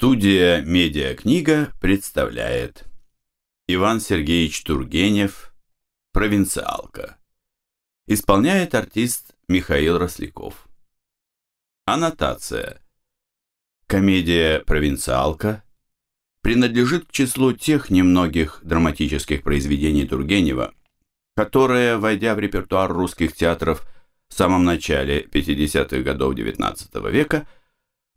Студия «Медиакнига» представляет Иван Сергеевич Тургенев «Провинциалка». Исполняет артист Михаил Росляков. Аннотация. Комедия «Провинциалка» принадлежит к числу тех немногих драматических произведений Тургенева, которые, войдя в репертуар русских театров в самом начале 50-х годов XIX века,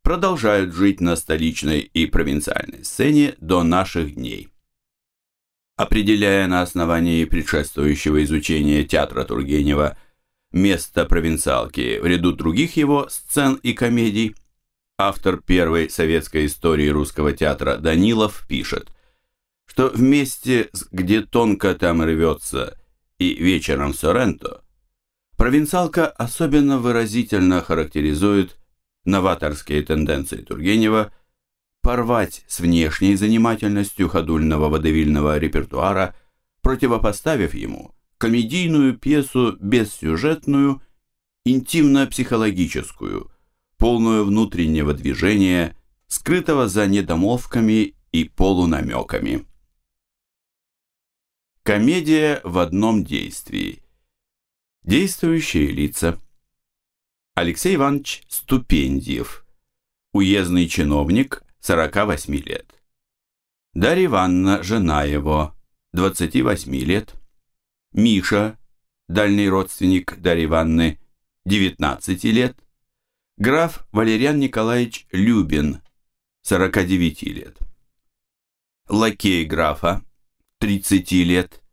продолжают жить на столичной и провинциальной сцене до наших дней. Определяя на основании предшествующего изучения театра Тургенева место провинциалки в ряду других его сцен и комедий, автор первой советской истории русского театра Данилов пишет, что вместе с «Где тонко там рвется» и «Вечером в Соренто» провинциалка особенно выразительно характеризует новаторские тенденции Тургенева порвать с внешней занимательностью ходульного водевильного репертуара, противопоставив ему комедийную пьесу бессюжетную, интимно-психологическую, полную внутреннего движения, скрытого за недомовками и полунамеками. Комедия в одном действии. Действующие лица – Алексей Иванович Ступендиев, уездный чиновник, 48 лет. Дарья Ивановна, жена его, 28 лет. Миша, дальний родственник Дарьи Ивановны, 19 лет. Граф Валериан Николаевич Любин, 49 лет. Лакей графа, 30 лет.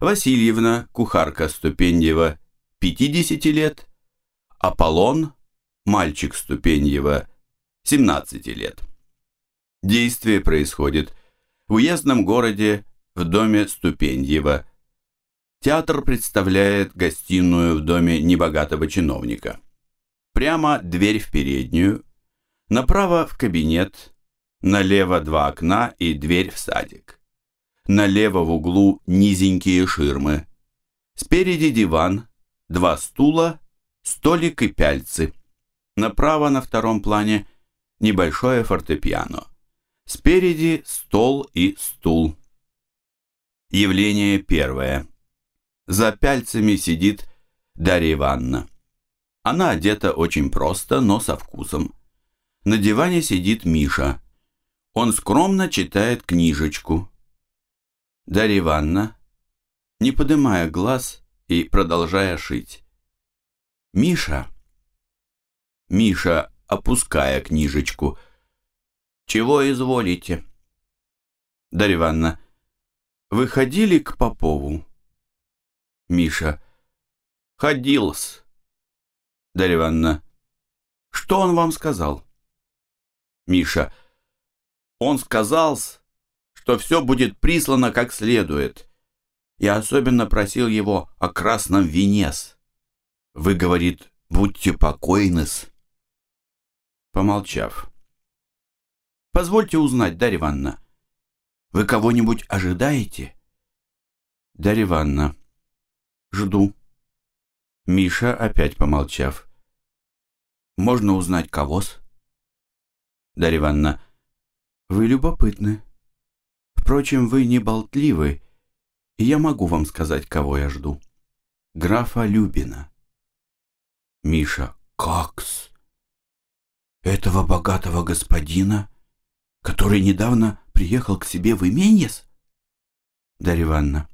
Васильевна, кухарка Ступендиева, 50 лет. Аполлон, мальчик Ступеньева, 17 лет. Действие происходит в уездном городе в доме Ступеньева. Театр представляет гостиную в доме небогатого чиновника. Прямо дверь в переднюю, направо в кабинет, налево два окна и дверь в садик. Налево в углу низенькие ширмы. Спереди диван, два стула столик и пяльцы. Направо на втором плане небольшое фортепиано. Спереди стол и стул. Явление первое. За пяльцами сидит Дарья Ивановна. Она одета очень просто, но со вкусом. На диване сидит Миша. Он скромно читает книжечку. Дарья Ивановна, не поднимая глаз и продолжая шить. Миша. Миша, опуская книжечку. Чего изволите? Дарья Ивановна. Вы ходили к Попову? Миша. Ходил-с. Дарья Ивановна. Что он вам сказал? Миша. Он сказал, что все будет прислано как следует. Я особенно просил его о красном вине-с. Вы, говорит, будьте покойны-с. Помолчав. Позвольте узнать, Дарья Ивановна, вы кого-нибудь ожидаете? Дарья Ивановна. Жду. Миша, опять помолчав. Можно узнать кого-с? Дарья Ивановна. Вы любопытны. Впрочем, вы не болтливы, и я могу вам сказать, кого я жду. Графа Любина. Миша. Какс? Этого богатого господина, который недавно приехал к себе в Именьес? Дарья Ивановна.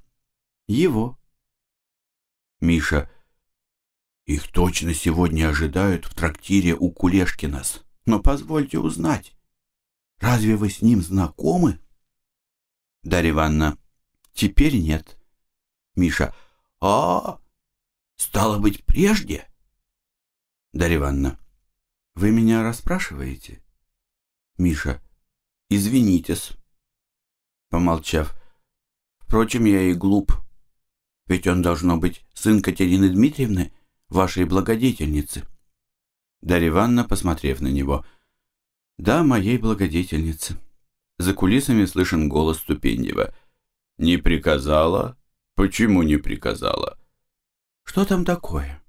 Его. Миша. Их точно сегодня ожидают в трактире у Кулешкинас. Но позвольте узнать, разве вы с ним знакомы? Дарья Ивановна. Теперь нет. Миша. А, стало быть, прежде? Дарья Ивановна, вы меня расспрашиваете? Миша, извинитесь. Помолчав, впрочем, я и глуп. Ведь он должно быть сын Катерины Дмитриевны, вашей благодетельницы. Дарья Ивановна, посмотрев на него, да, моей благодетельницы. За кулисами слышен голос Ступеньева. Не приказала? Почему не приказала? Что там такое?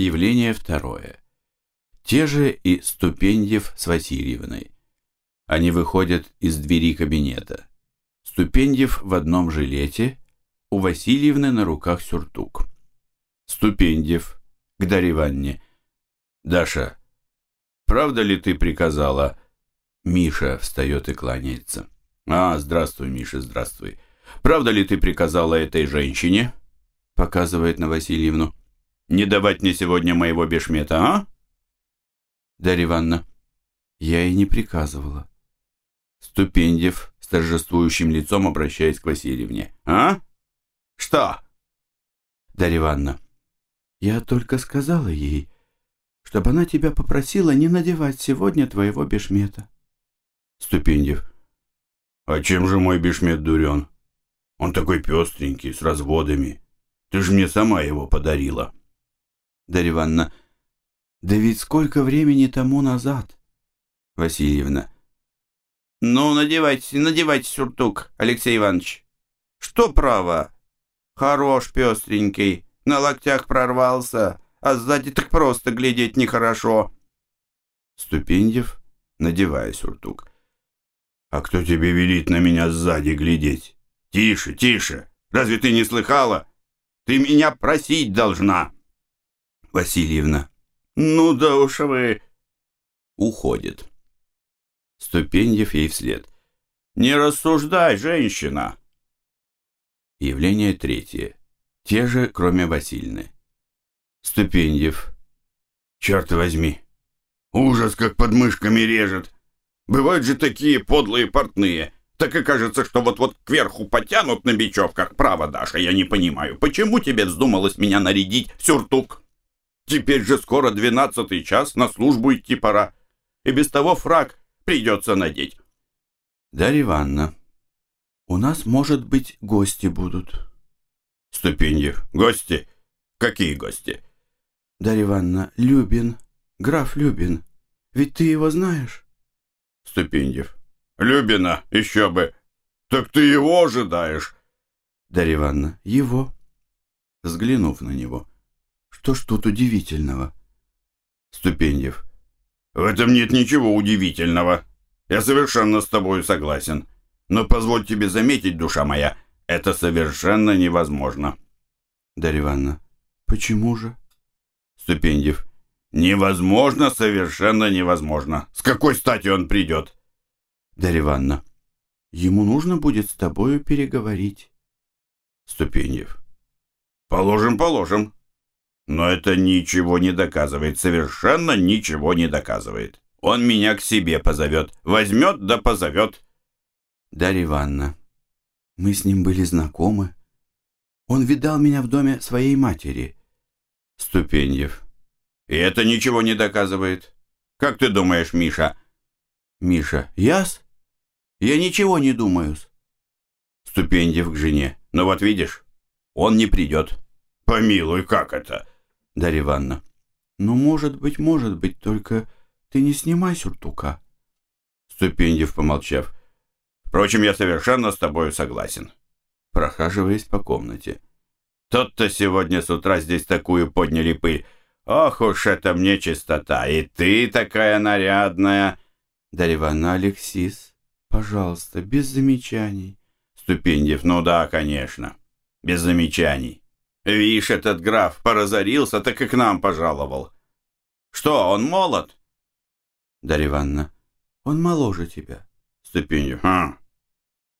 Явление второе. Те же и Ступеньев с Васильевной. Они выходят из двери кабинета. Ступендьев в одном жилете, у Васильевны на руках сюртук. Ступендьев к Дарье. «Даша, правда ли ты приказала?» Миша встает и кланяется. «А, здравствуй, Миша, здравствуй. Правда ли ты приказала этой женщине?» Показывает на Васильевну. «Не давать мне сегодня моего бешмета, а?» Дарья Ивановна. «Я и не приказывала». Ступендев с торжествующим лицом обращаясь к Васильевне. «А? Что?» Дарья Ивановна. «Я только сказала ей, чтобы она тебя попросила не надевать сегодня твоего бешмета». Ступендев. «А чем же мой бешмет дурен? Он такой пестренький, с разводами. Ты же мне сама его подарила». Дарья Ивановна. «Да ведь сколько времени тому назад?» Васильевна. «Ну, надевайте, надевайте сюртук, Алексей Иванович. Что право? Хорош пестренький, на локтях прорвался, а сзади так просто глядеть нехорошо». Ступендев, надевая сюртук. «А кто тебе велит на меня сзади глядеть? Тише, тише! Разве ты не слыхала? Ты меня просить должна!» Васильевна. «Ну да уж вы...» Уходит. Ступеньев ей вслед. «Не рассуждай, женщина!» Явление третье. Те же, кроме Васильны. Ступеньев. «Черт возьми! Ужас, как под мышками режет! Бывают же такие подлые портные!» Так и кажется, что вот-вот кверху потянут на бечевках. Право, Даша, я не понимаю, почему тебе вздумалось меня нарядить в сюртук? Теперь же скоро двенадцатый час, на службу идти пора. И без того фраг придется надеть. Дарья Ивановна, у нас, может быть, гости будут. Ступеньев, гости? Какие гости? Дарья Ивановна, Любин, граф Любин. Ведь ты его знаешь? Ступеньев. Любина, еще бы. Так ты его ожидаешь? Дарья Ивановна, его. Взглянув на него. Что ж тут удивительного? Ступеньев. В этом нет ничего удивительного. Я совершенно с тобой согласен. Но позволь тебе заметить, душа моя, это совершенно невозможно. Дарья Ивановна. Почему же? Ступеньев. Невозможно, совершенно невозможно. С какой стати он придет? Дарья Ивановна. Ему нужно будет с тобою переговорить. Ступеньев. Положим, положим. Но это ничего не доказывает, совершенно ничего не доказывает. Он меня к себе позовет, возьмет да позовет. Дарья Ивановна, мы с ним были знакомы. Он видал меня в доме своей матери. Ступеньев. И это ничего не доказывает. Как ты думаешь, Миша? Миша. Яс? Я ничего не думаю. Ступеньев к жене. Ну вот видишь, он не придет. Помилуй, как это? Дарья Ивановна. «Ну, может быть, может быть, только ты не снимай сюртука». Ступендев, помолчав. «Впрочем, я совершенно с тобой согласен». Прохаживаясь по комнате. «Тот-то сегодня с утра здесь такую подняли пыль. Ох уж это мне чистота! И ты такая нарядная!» Дарья Алексис, пожалуйста, без замечаний. Ступендев, ну да, конечно, без замечаний. Вишь, этот граф поразорился, так и к нам пожаловал. Что, он молод? Дарья Ивановна, он моложе тебя. Ступенью. Хм.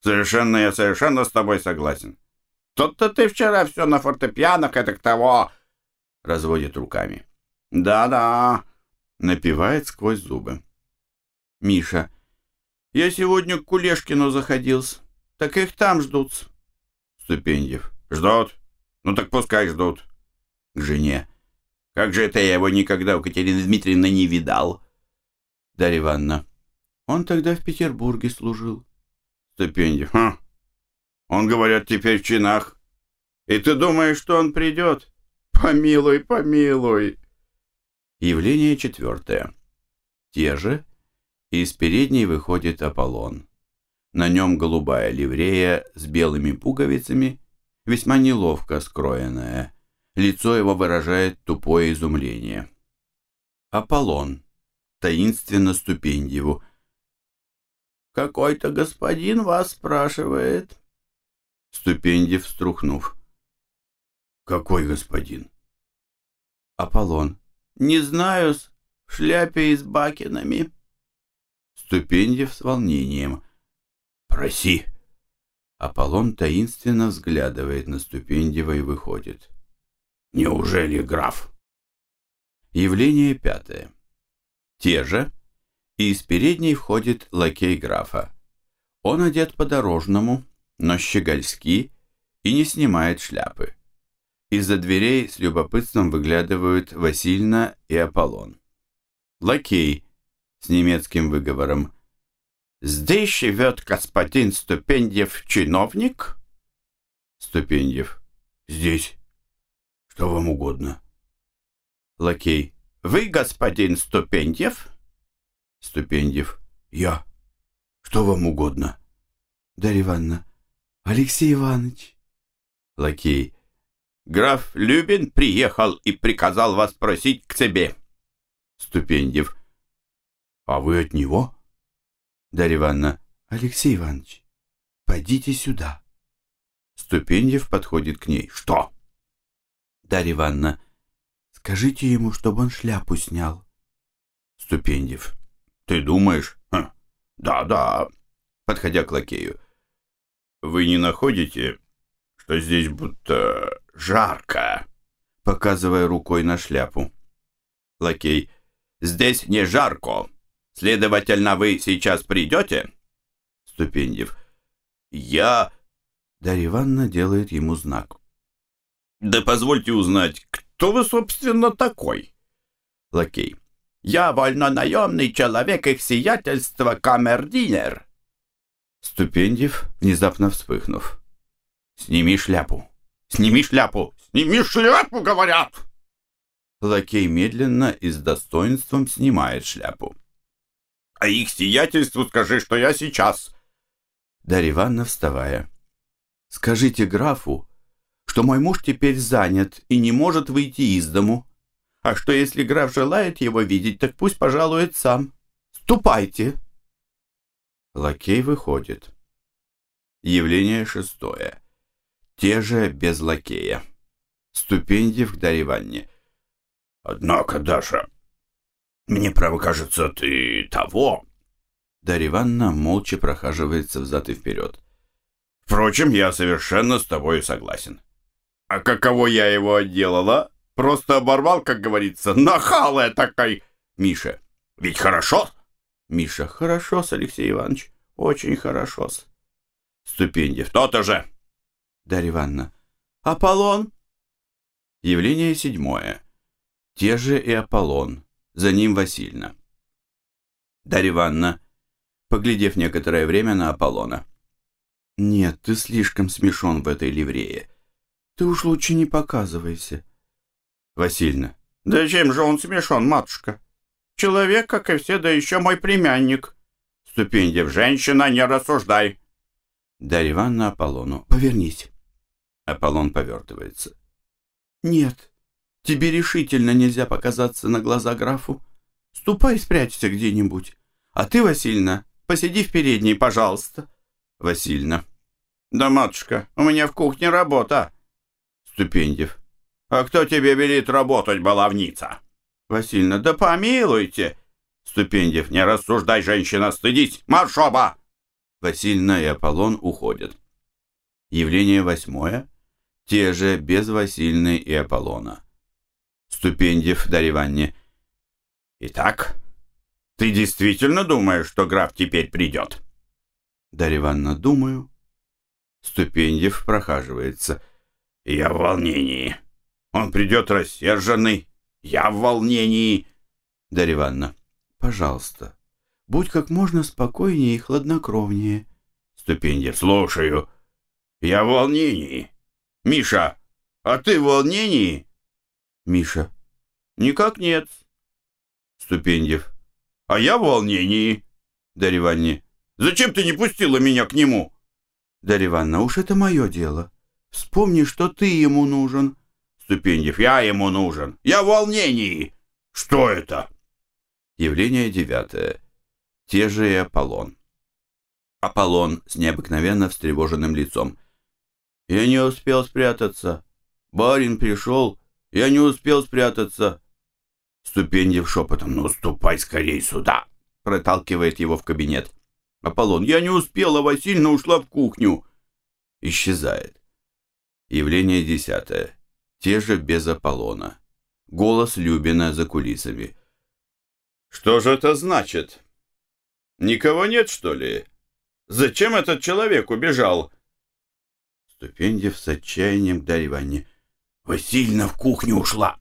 Совершенно я совершенно с тобой согласен. Тот-то ты вчера все на фортепианах, это к того. Разводит руками. Да-да. Напевает сквозь зубы. Миша. Я сегодня к Кулешкину заходился. Так их там ждут. Ступеньев. Ждут. Ну так пускай ждут. К жене. Как же это я его никогда у Катерины Дмитриевны не видал? Дарья Ивановна. Он тогда в Петербурге служил. Ступендев. Хм. Он, говорят, теперь в чинах. И ты думаешь, что он придет? Помилуй, помилуй. Явление четвертое. Те же. Из передней выходит Аполлон. На нем голубая ливрея с белыми пуговицами весьма неловко скроенное. Лицо его выражает тупое изумление. Аполлон. Таинственно Ступендьеву. какой-то господин вас спрашивает. Ступендев, струхнув. Какой господин? Аполлон. Не знаю, в шляпе и с бакинами. Ступендев с волнением. Проси. Аполлон таинственно взглядывает на Ступендева и выходит. Неужели граф? Явление пятое. Те же, и из передней входит лакей графа. Он одет по-дорожному, но щегольски и не снимает шляпы. Из-за дверей с любопытством выглядывают Васильна и Аполлон. Лакей с немецким выговором. «Здесь живет господин Ступендьев чиновник?» Ступендьев. «Здесь. Что вам угодно?» Лакей. «Вы господин Ступендьев?» Ступендьев. «Я. Что вам угодно?» Дарья Ивановна. «Алексей Иванович». Лакей. «Граф Любин приехал и приказал вас просить к себе». Ступендьев. «А вы от него?» Дарья Ивановна. «Алексей Иванович, пойдите сюда». Ступендьев подходит к ней. «Что?» Дарья Ивановна. «Скажите ему, чтобы он шляпу снял». Ступендьев. «Ты думаешь?» хм. «Да-да», подходя к лакею. «Вы не находите, что здесь будто жарко?» показывая рукой на шляпу. Лакей. Здесь не жарко. Следовательно, вы сейчас придете? Ступендев. Я... Дарья Ивановна делает ему знак. Да позвольте узнать, кто вы, собственно, такой? Лакей. Я вольнонаемный человек их сиятельства камердинер. Ступендев, внезапно вспыхнув. Сними шляпу. Сними шляпу. Сними шляпу, говорят. Лакей медленно и с достоинством снимает шляпу. «А их сиятельству скажи, что я сейчас!» Дарья Ивановна, вставая. «Скажите графу, что мой муж теперь занят и не может выйти из дому. А что, если граф желает его видеть, так пусть пожалует сам. Ступайте!» Лакей выходит. Явление шестое. Те же без лакея. Ступендьев к Дарье Ивановне. Однако, Даша, мне, право, кажется, ты того. Дарья Ивановна молча прохаживается взад и вперед. Впрочем, я совершенно с тобой согласен. А каково я его отделала? Просто оборвал, как говорится, нахалая такой. Миша, ведь хорошо? Миша, хорошо с Алексей Иванович, очень хорошо с. Ступендев, то-то же. Дарья Ивановна, Аполлон. Явление седьмое. Те же и Аполлон, за ним Васильна. Дарья Ивановна, поглядев некоторое время на Аполлона. «Нет, ты слишком смешон в этой ливрее. Ты уж лучше не показывайся». Васильна. «Да чем же он смешон, матушка? Человек, как и все, да еще мой племянник. Ступендев, женщина, не рассуждай». Дарья Ивановна Аполлону. «Повернись». Аполлон повертывается. «Нет, Тебе решительно нельзя показаться на глаза графу. Ступай спрячься где-нибудь. А ты, Васильна, посиди в передней, пожалуйста. Васильна. Да, матушка, у меня в кухне работа. Ступендев. А кто тебе велит работать, баловница? Васильна. Да помилуйте. Ступендев. Не рассуждай, женщина, стыдись. Марш оба! Васильна и Аполлон уходят. Явление восьмое. Те же без Васильны и Аполлона. Ступендев Дарье Ивановне. «Итак, ты действительно думаешь, что граф теперь придет?» Дарья Ивановна, думаю. Ступендев прохаживается. «Я в волнении. Он придет рассерженный. Я в волнении». Дарья Ивановна, пожалуйста, будь как можно спокойнее и хладнокровнее. Ступендев, слушаю. Я в волнении. Миша, а ты в волнении? Миша. Никак нет. Ступендев. А я в волнении. Дарья. Зачем ты не пустила меня к нему? Дарья уж это мое дело. Вспомни, что ты ему нужен. Ступендев. Я ему нужен. Я в волнении. Что это? Явление девятое. Те же и Аполлон. Аполлон с необыкновенно встревоженным лицом. «Я не успел спрятаться. Барин пришел. Я не успел спрятаться». Ступеньев шепотом. «Ну, ступай скорей сюда!» Проталкивает его в кабинет. Аполлон. «Я не успел, а Васильевна ушла в кухню». Исчезает. Явление десятое. Те же без Аполлона. Голос Любина за кулисами. «Что же это значит? Никого нет, что ли?» Зачем этот человек убежал?» Ступеньев с отчаянием к Дарье Ивановне. «Васильевна в кухню ушла!»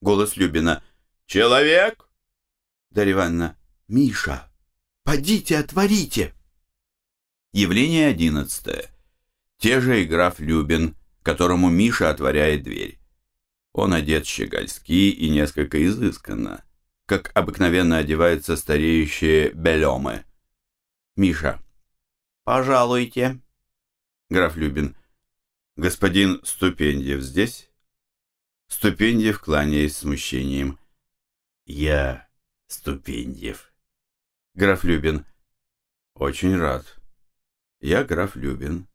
Голос Любина. «Человек?» Дарья Ивановна. «Миша, подите, отворите!» Явление одиннадцатое. Те же и граф Любин, которому Миша отворяет дверь. Он одет щегольски и несколько изысканно, как обыкновенно одеваются стареющие белемы. Миша. «Пожалуйте». Граф Любин. «Господин Ступендьев здесь?» Ступендьев, кланяясь смущением. «Я Ступендьев». Граф Любин. «Очень рад. Я граф Любин.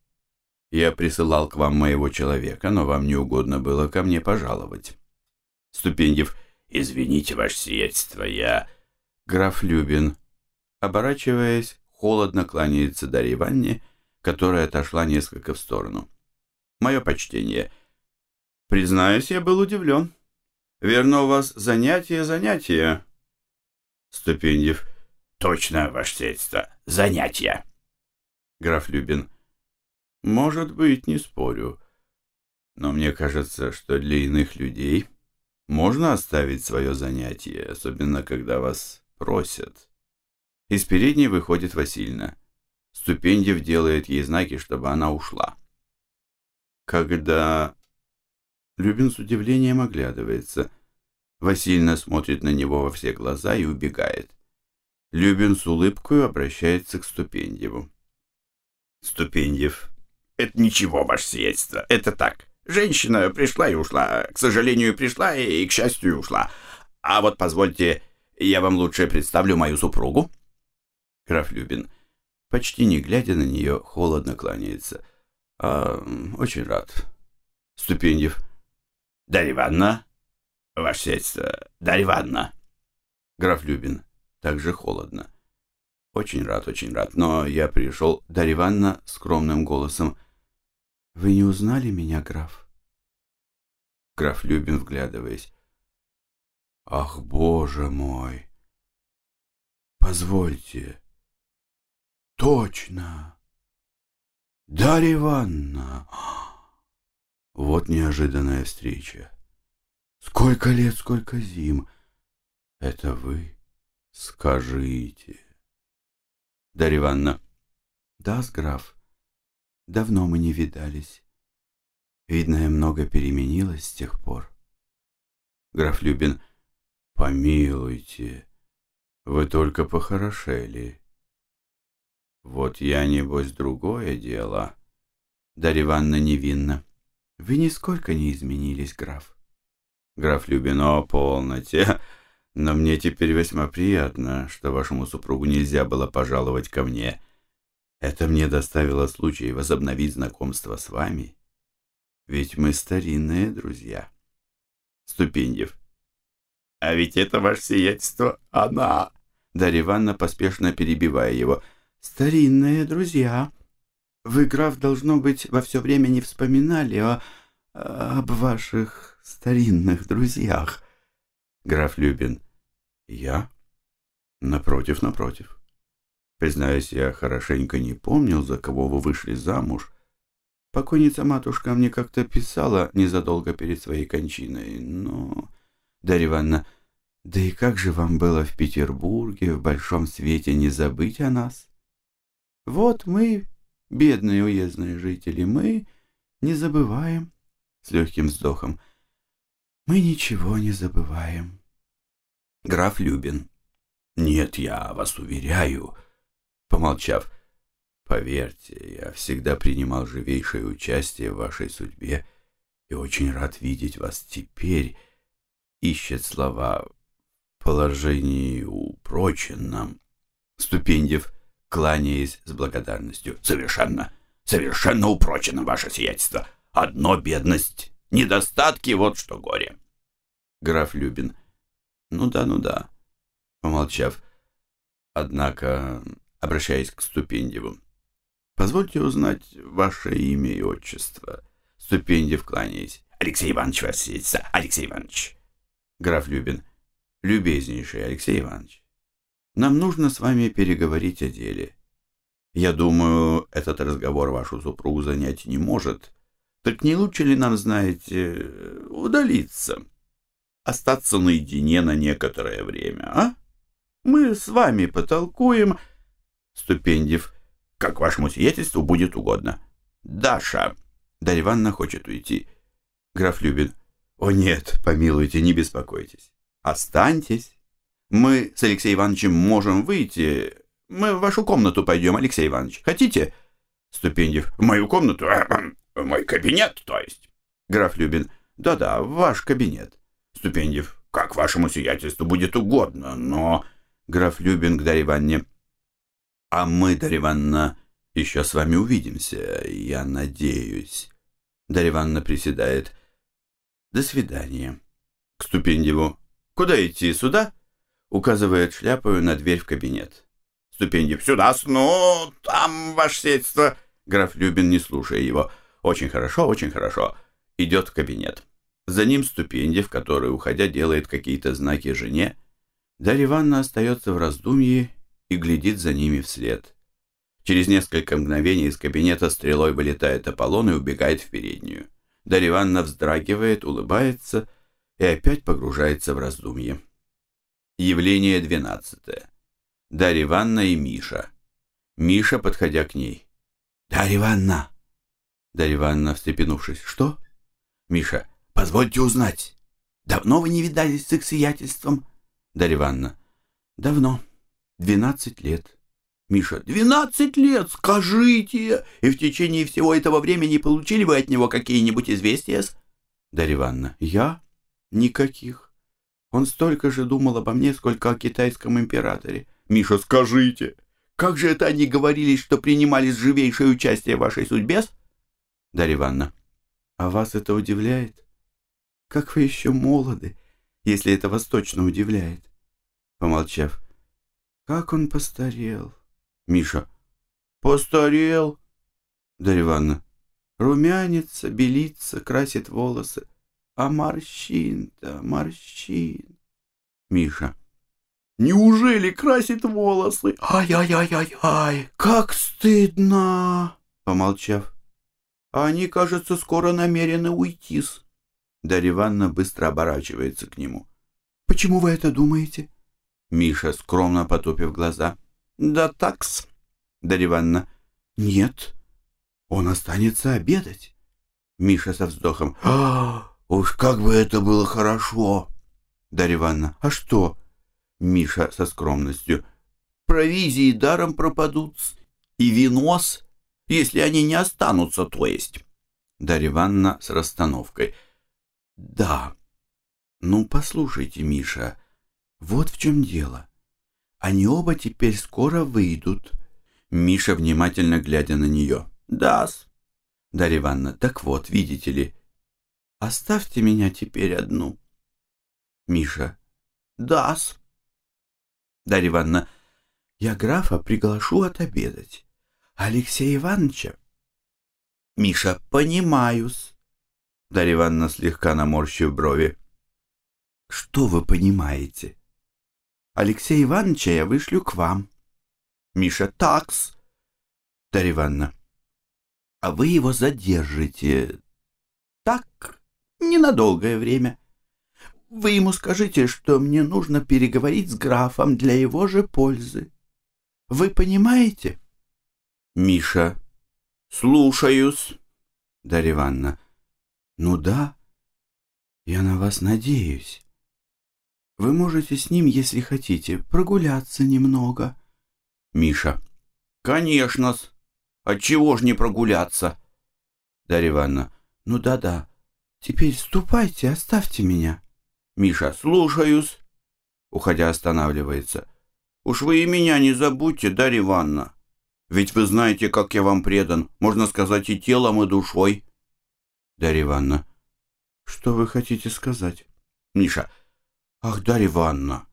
Я присылал к вам моего человека, но вам не угодно было ко мне пожаловать». Ступендьев. «Извините, ваше сиятельство, я...» Граф Любин, оборачиваясь, холодно кланяется Дарье Ивановне, которая отошла несколько в сторону. Мое почтение. Признаюсь, я был удивлен. Верно, у вас занятие, занятие. Ступеньев. Точно, ваше средство, занятия. Граф Любин. Может быть, не спорю. Но мне кажется, что для иных людей можно оставить свое занятие, особенно когда вас просят. Из передней выходит Васильна. Ступендьев делает ей знаки, чтобы она ушла. Когда... Любин с удивлением оглядывается. Васильна смотрит на него во все глаза и убегает. Любин с улыбкой обращается к Ступендьеву. Ступендьев. Это ничего, ваше сиятельство. Это так. Женщина пришла и ушла. К сожалению, пришла и, к счастью, ушла. А вот позвольте, я вам лучше представлю мою супругу. Граф Любин, почти не глядя на нее, холодно кланяется. А, очень рад. Ступеньев. Дарья Ивановна, ваше сельство, Дарья Ивановна. Граф Любин, также холодно. Очень рад, очень рад, но я пришел. Дарья Ивановна скромным голосом. Вы не узнали меня, граф? Граф Любин, вглядываясь. Ах, боже мой! Позвольте. Точно. Дарья Ивановна. Вот неожиданная встреча. Сколько лет, сколько зим. Это вы скажите. Дарья Ивановна. Да, граф. Давно мы не видались. Видно, я много переменилась с тех пор. Граф Любин. Помилуйте, вы только похорошели. Вот я, небось, другое дело. Дарья Ивановна невинна. Вы нисколько не изменились, граф. Граф Любино, полноте. Но мне теперь весьма приятно, что вашему супругу нельзя было пожаловать ко мне. Это мне доставило случай возобновить знакомство с вами. Ведь мы старинные друзья. Ступеньев. А ведь это ваше сиятельство она. Дарья Ивановна, поспешно перебивая его. «Старинные друзья. Вы, граф, должно быть, во все время не вспоминали о... об ваших старинных друзьях». Граф Любин. «Я? Напротив, напротив. Признаюсь, я хорошенько не помнил, за кого вы вышли замуж. Покойница-матушка мне как-то писала незадолго перед своей кончиной, но...» Дарья Ивановна, да и как же вам было в Петербурге, в большом свете, не забыть о нас? Вот мы, бедные уездные жители, мы не забываем, с легким вздохом, мы ничего не забываем. Граф Любин. Нет, я вас уверяю, помолчав, поверьте, я всегда принимал живейшее участие в вашей судьбе и очень рад видеть вас теперь, ищет слова, положении упроченном. Ступендев кланяясь с благодарностью. «Совершенно, совершенно упрочено, ваше сиятельство. Одно бедность, недостатки, вот что горе». Граф Любин. «Ну да, ну да», помолчав. Однако, обращаясь к Ступендеву, «Позвольте узнать ваше имя и отчество». Ступендев, кланяясь. «Алексей Иванович, вас сиятельство, Алексей Иванович». Граф Любин. «Любезнейший Алексей Иванович, нам нужно с вами переговорить о деле. Я думаю, этот разговор вашу супругу занять не может. Так не лучше ли нам, знаете, удалиться? Остаться наедине на некоторое время, а? Мы с вами потолкуем. Ступендев. Как вашему сиятельству будет угодно. Даша. Дарья Ивановна хочет уйти. Граф Любин. О нет, помилуйте, не беспокойтесь. Останьтесь. Мы с Алексеем Ивановичем можем выйти. Мы в вашу комнату пойдем, Алексей Иванович. Хотите? Ступендев. В мою комнату? В мой кабинет, то есть? Граф Любин. Да-да, в ваш кабинет. Ступендев. Как вашему сиятельству будет угодно, но... Граф Любин к Дарье. А мы, Дарья Ивановна, еще с вами увидимся, я надеюсь. Дарья Ивановна приседает. До свидания. К Ступендеву. Куда идти, сюда? Указывает шляпою на дверь в кабинет. Ступендев. Сюда, ну, там, ваше сельство. Граф Любин, не слушая его. Очень хорошо, очень хорошо. Идет в кабинет. За ним Ступендев, который, уходя, делает какие-то знаки жене. Дарья Ивановна остается в раздумье и глядит за ними вслед. Через несколько мгновений из кабинета стрелой вылетает Аполлон и убегает в переднюю. Дарья Ивановна вздрагивает, улыбается и опять погружается в раздумье. Явление двенадцатое. Дарья Ивановна и Миша. Миша, подходя к ней. «Дарья Ивановна!» Дарья Ивановна, встрепенувшись. «Что?» «Миша, позвольте узнать. Давно вы не видались с их сиятельством?» Дарья Ивановна. «Давно. Двенадцать лет». Миша. «Двенадцать лет! Скажите! И в течение всего этого времени получили вы от него какие-нибудь известия?» Дарья Ивановна. «Я? Никаких. Он столько же думал обо мне, сколько о китайском императоре. Миша, скажите, как же это они говорили, что принимали живейшее участие в вашей судьбе? Дарья Ивановна, а вас это удивляет? Как вы еще молоды, если это вас точно удивляет? Помолчав, как он постарел. Миша, постарел. Дарья Ивановна, румянится, белится, красит волосы. А морщин-то, морщин. Миша. Неужели красит волосы? Ай-ай-ай-ай-ай, как стыдно. Помолчав. Они, кажется, скоро намерены уйти-с. Дарья Ивановна быстро оборачивается к нему. Почему вы это думаете? Миша, скромно потупив глаза. Да такс. Дарья Ивановна. Нет, он останется обедать. Миша со вздохом. А, Уж как бы это было хорошо. Дарья Ивановна, а что? Миша со скромностью. Провизии даром пропадут. И винос, если они не останутся, то есть. Дарья Ивановна с расстановкой. Да. Ну, послушайте, Миша, вот в чем дело. Они оба теперь скоро выйдут. Миша, внимательно глядя на нее. Да-с. Дарья Ивановна, так вот, видите ли, Оставьте меня теперь одну. Миша. Да-с. Дарья Ивановна. Я графа приглашу отобедать. Алексея Ивановича. Миша. Понимаю-с. Дарья Ивановна, слегка наморщив брови. Что вы понимаете? Алексея Ивановича я вышлю к вам. Миша. Такс. Дарья Ивановна. А вы его задержите. Так, ненадолгое время. Вы ему скажите, что мне нужно переговорить с графом для его же пользы. Вы понимаете? Миша. Слушаюсь. Дарья Ивановна. Ну да, я на вас надеюсь. Вы можете с ним, если хотите, прогуляться немного. Миша. Конечно-с. Отчего ж не прогуляться? Дарья Ивановна. Ну да-да. Теперь ступайте, оставьте меня. Миша, слушаюсь. Уходя, останавливается. Уж вы и меня не забудьте, Дарья Ивановна. Ведь вы знаете, как я вам предан, можно сказать, и телом, и душой. Дарья Ивановна, что вы хотите сказать? Миша, ах, Дарья Ивановна,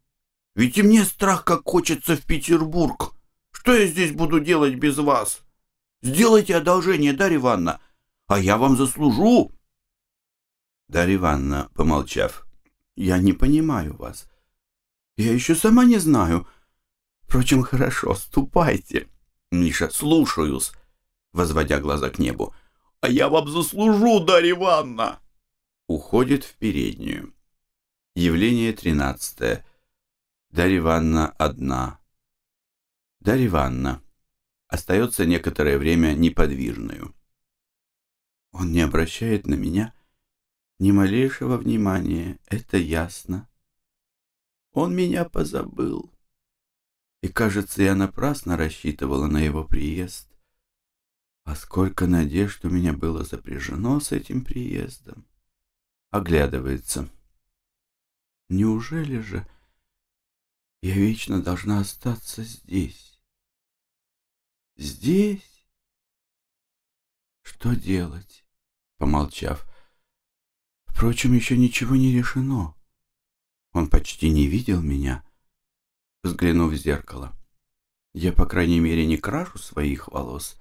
ведь и мне страх, как хочется в Петербург. Что я здесь буду делать без вас? Сделайте одолжение, Дарья Ивановна, а я вам заслужу. Дарья Ивановна, помолчав, я не понимаю вас. Я еще сама не знаю. Впрочем, хорошо, ступайте. Миша, слушаюсь, возводя глаза к небу. А я вам заслужу, Дарья Ивановна. Уходит в переднюю. Явление тринадцатое. Дарья Ивановна одна. Дарья Ивановна остается некоторое время неподвижную. Он не обращает на меня ни малейшего внимания, это ясно. Он меня позабыл. И, кажется, я напрасно рассчитывала на его приезд. А сколько надежд у меня было запряжено с этим приездом. Оглядывается. Неужели же я вечно должна остаться здесь? Здесь? Что делать? Помолчав. Впрочем, еще ничего не решено. Он почти не видел меня, взглянув в зеркало. Я, по крайней мере, не крашу своих волос.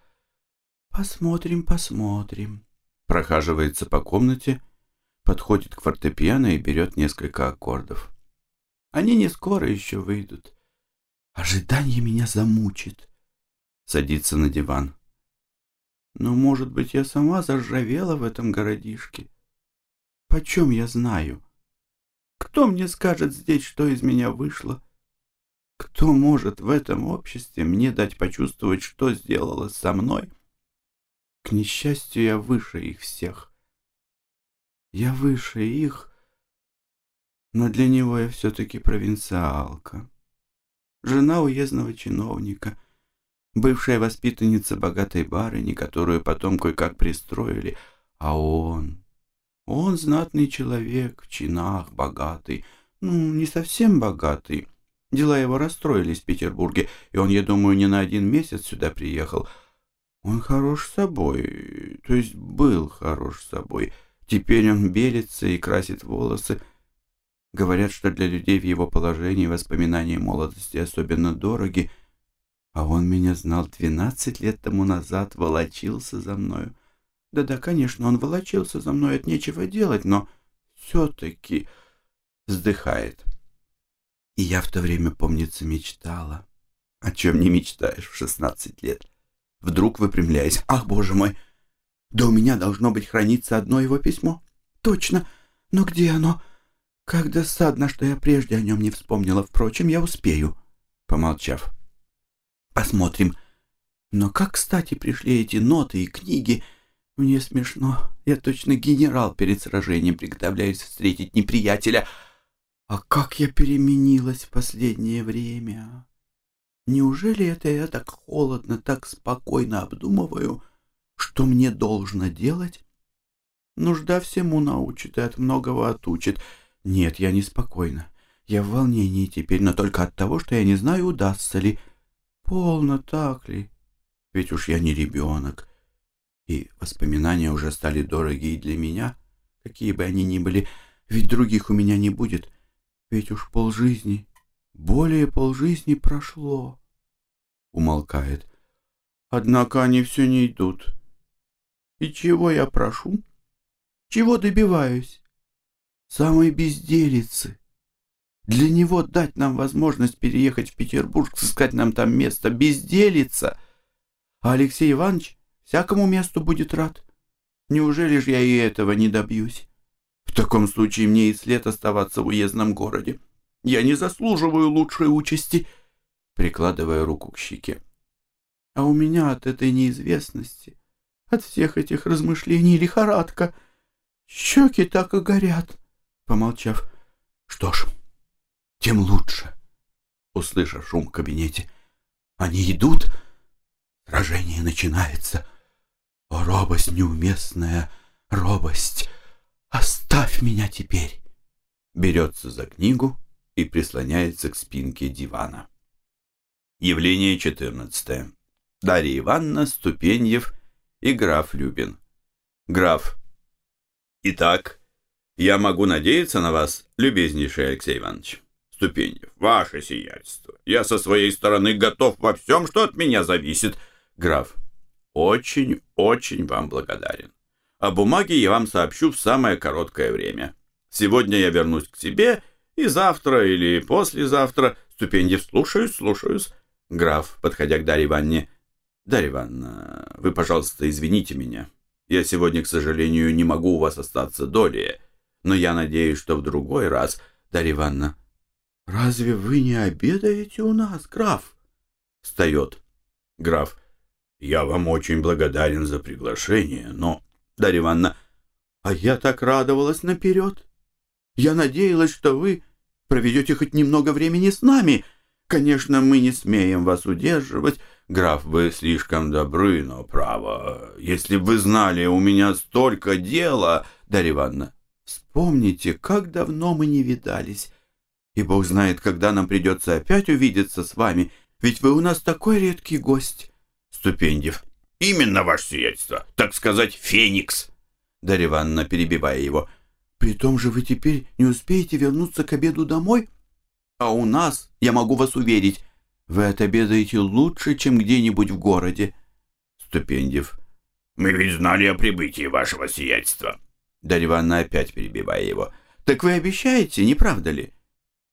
Посмотрим, посмотрим. Прохаживается по комнате, подходит к фортепиано и берет несколько аккордов. Они не скоро еще выйдут. Ожидание меня замучит. Садится на диван. Но, может быть, я сама заржавела в этом городишке. Почем я знаю? Кто мне скажет здесь, что из меня вышло? Кто может в этом обществе мне дать почувствовать, что сделалось со мной? К несчастью, я выше их всех. Я выше их, но для него я все-таки провинциалка. Жена уездного чиновника, бывшая воспитанница богатой барыни, которую потом кое-как пристроили, а он... Он знатный человек, в чинах, богатый. Ну, не совсем богатый. Дела его расстроились в Петербурге, и он, я думаю, не на один месяц сюда приехал. Он хорош собой, то есть был хорош собой. Теперь он белится и красит волосы. Говорят, что для людей в его положении воспоминания молодости особенно дороги, а он меня знал двенадцать лет тому назад, волочился за мною. Да-да, конечно, он волочился за мной от нечего делать, но все-таки вздыхает. И я в то время, помнится, мечтала. О чем не мечтаешь в шестнадцать лет? Вдруг выпрямляясь. Ах, боже мой! Да у меня должно быть храниться одно его письмо. Точно. Но где оно? Как досадно, что я прежде о нем не вспомнила. Впрочем, я успею. Помолчав. Посмотрим. Но как, кстати, пришли эти ноты и книги... Мне смешно. Я точно генерал перед сражением, приготовляюсь встретить неприятеля. А как я переменилась в последнее время. Неужели это я так холодно, так спокойно обдумываю, что мне должно делать? Нужда всему научит и от многого отучит. Нет, я неспокойна. Я в волнении теперь, но только от того, что я не знаю, удастся ли. Полно так ли? Ведь уж я не ребенок и воспоминания уже стали дороги и для меня, какие бы они ни были, ведь других у меня не будет, ведь уж полжизни, более полжизни прошло. Умолкает. Однако они все не идут. И чего я прошу? Чего добиваюсь? Самой безделицы. Для него дать нам возможность переехать в Петербург, сыскать нам там место. Безделица. А Алексей Иванович всякому месту будет рад. Неужели же я и этого не добьюсь? В таком случае мне и след оставаться в уездном городе. Я не заслуживаю лучшей участи, прикладывая руку к щеке. А у меня от этой неизвестности, от всех этих размышлений лихорадка. Щеки так и горят, помолчав. Что ж, тем лучше. Услышав шум в кабинете, они идут, сражение начинается — робость неуместная, робость! Оставь меня теперь!» Берется за книгу и прислоняется к спинке дивана. Явление четырнадцатое. Дарья Ивановна, Ступеньев и граф Любин. Граф. Итак, я могу надеяться на вас, любезнейший Алексей Иванович. Ступеньев. Ваше сиятельство. Я со своей стороны готов во всем, что от меня зависит. Граф. Очень, очень вам благодарен. О бумаге я вам сообщу в самое короткое время. Сегодня я вернусь к себе, и завтра или послезавтра... Ступеньев, слушаюсь, слушаюсь. Граф, подходя к Дарье Ивановне. Дарья Ивановна, вы, пожалуйста, извините меня. Я сегодня, к сожалению, не могу у вас остаться долее, но я надеюсь, что в другой раз... Дарья Ивановна. Разве вы не обедаете у нас, граф? Встает. Граф. Я вам очень благодарен за приглашение, но... Дарья Ивановна. А я так радовалась наперед. Я надеялась, что вы проведете хоть немного времени с нами. Конечно, мы не смеем вас удерживать. Граф, вы слишком добры, но право, если бы вы знали, у меня столько дела. Дарья Ивановна, вспомните, как давно мы не видались. И Бог знает, когда нам придется опять увидеться с вами, ведь вы у нас такой редкий гость. Ступендев. Именно ваше сиятельство, так сказать, феникс. Дарья Ивановна, перебивая его, — при том же вы теперь не успеете вернуться к обеду домой? А у нас, я могу вас уверить, вы отобедаете лучше, чем где-нибудь в городе. Ступендев. Мы ведь знали о прибытии вашего сиятельства. Дарья Ивановна опять перебивая его. Так вы обещаете, не правда ли?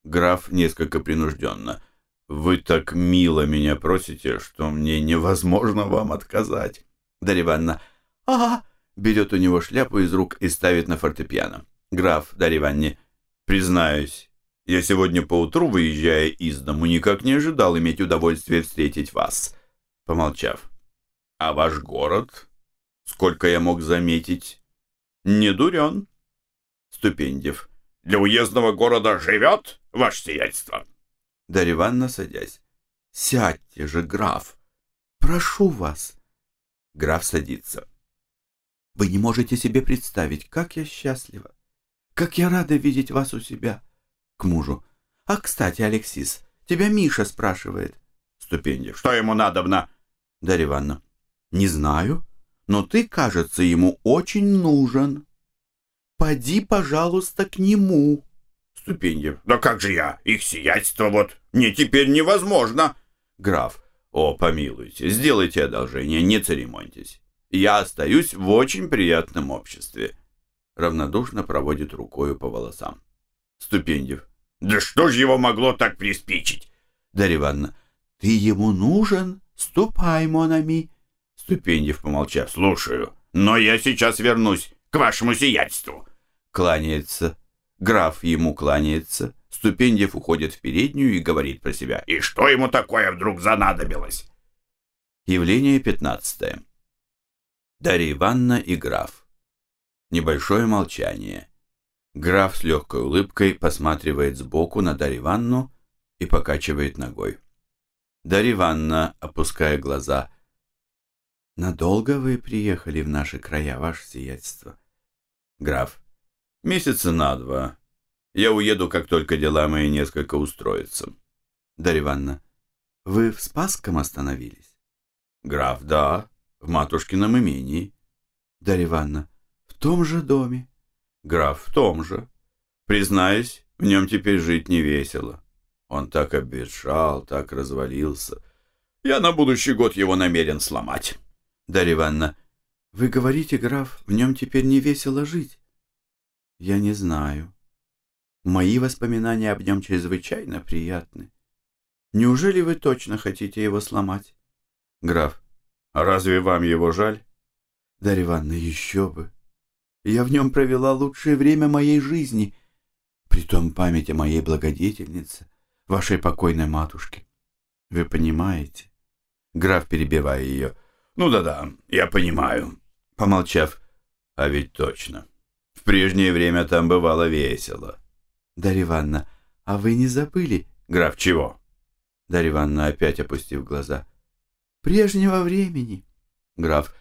Граф несколько принужденно. Вы так мило меня просите, что мне невозможно вам отказать. Дарья Ивановна. Ага. Берет у него шляпу из рук и ставит на фортепиано. Граф Дарья Ивановне, признаюсь, я сегодня поутру, выезжая из дому, никак не ожидал иметь удовольствие встретить вас. Помолчав. А ваш город, сколько я мог заметить, не дурен. Ступендев. Для уездного города живет ваше сиятельство. Дарья садясь. Сядьте же, граф. Прошу вас. Граф садится. Вы не можете себе представить, как я счастлива. Как я рада видеть вас у себя. К мужу. А, кстати, Алексис, тебя Миша спрашивает. Ступеньев. Что ему надобно? Дарья Ивановна. Не знаю, но ты, кажется, ему очень нужен. Поди, пожалуйста, к нему. Ступеньев. Да как же я? Их сиятельство вот. Мне теперь невозможно. Граф. О, помилуйте, сделайте одолжение, не церемоньтесь. Я остаюсь в очень приятном обществе равнодушно проводит рукою по волосам. Ступендев. Да что ж его могло так приспичить? Дарья Ивановна. Ты ему нужен? Ступай, Монами. Ступендев, помолчав. Слушаю. Но я сейчас вернусь к вашему сиятельству. Кланяется. Граф ему кланяется. Ступендев уходит в переднюю и говорит про себя. И что ему такое вдруг занадобилось? Явление пятнадцатое. Дарья Ивановна и граф. Небольшое молчание. Граф с легкой улыбкой посматривает сбоку на Дарью Ивановну и покачивает ногой. Дарья Ивановна, опуская глаза. «Надолго вы приехали в наши края, ваше сиятельство?» Граф. «Месяца на два. Я уеду, как только дела мои несколько устроятся». Дарья Ивановна. «Вы в Спасском остановились?» Граф. «Да, в матушкином имении». Дарья Ивановна том же доме? Граф в том же. Признаюсь, в нем теперь жить не весело. Он так обветшал, так развалился. Я на будущий год его намерен сломать. Дарья Ивановна, вы говорите, граф, в нем теперь не весело жить? Я не знаю. Мои воспоминания об нем чрезвычайно приятны. Неужели вы точно хотите его сломать? Граф, а разве вам его жаль? Дарья Ивановна, еще бы. Я в нем провела лучшее время моей жизни, притом память о моей благодетельнице, вашей покойной матушке. Вы понимаете? Граф, перебивая ее. Ну да-да, я понимаю. Помолчав. А ведь точно. Прежнее время там бывало весело. Дарья Ивановна, а вы не забыли? Граф, чего? Дарья Ивановна, опять опустив глаза. Прежнего времени. Граф,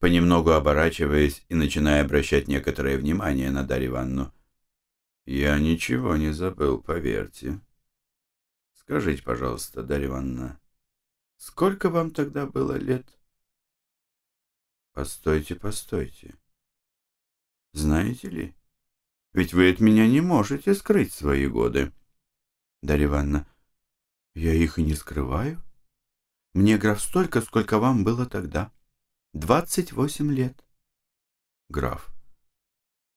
понемногу оборачиваясь и начиная обращать некоторое внимание на Дарью Ивановну. «Я ничего не забыл, поверьте. Скажите, пожалуйста, Дарья Ивановна, Сколько вам тогда было лет? Постойте, постойте. Знаете ли, ведь вы от меня не можете скрыть свои годы. Дарья Ивановна, я их и не скрываю. Мне, граф, столько, сколько вам было тогда. Двадцать восемь лет. Граф,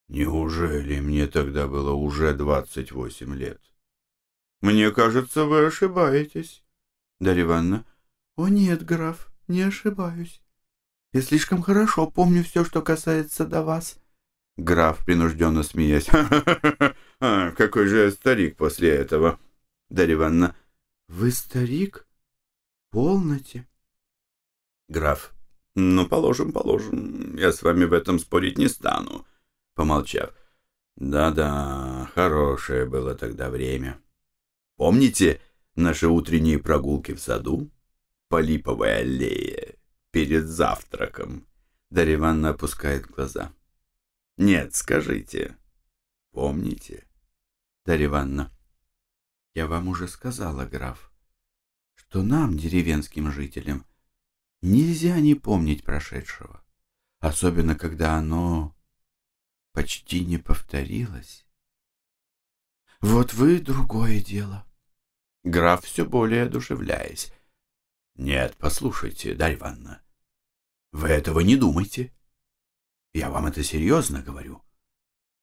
неужели мне тогда было уже двадцать восемь лет? Мне кажется, вы ошибаетесь. Дарья Ивановна, о нет, граф, не ошибаюсь. Я слишком хорошо помню все, что касается до вас. Граф, принужденно смеясь. А, какой же я старик после этого. Дарья Ивановна. Вы старик? Полноте. Граф. Ну, положим, положим. Я с вами в этом спорить не стану. Помолчав. Да-да, хорошее было тогда время. Помните наши утренние прогулки в саду? По липовой аллее перед завтраком. Дарья Ивановна опускает глаза. Нет, скажите. Помните? Дарья Ивановна. Я вам уже сказала, граф, что нам, деревенским жителям, нельзя не помнить прошедшего, особенно когда оно почти не повторилось. Вот вы другое дело. Граф все более одушевляясь. Нет, послушайте, Дарья Ивановна, вы этого не думайте. Я вам это серьезно говорю.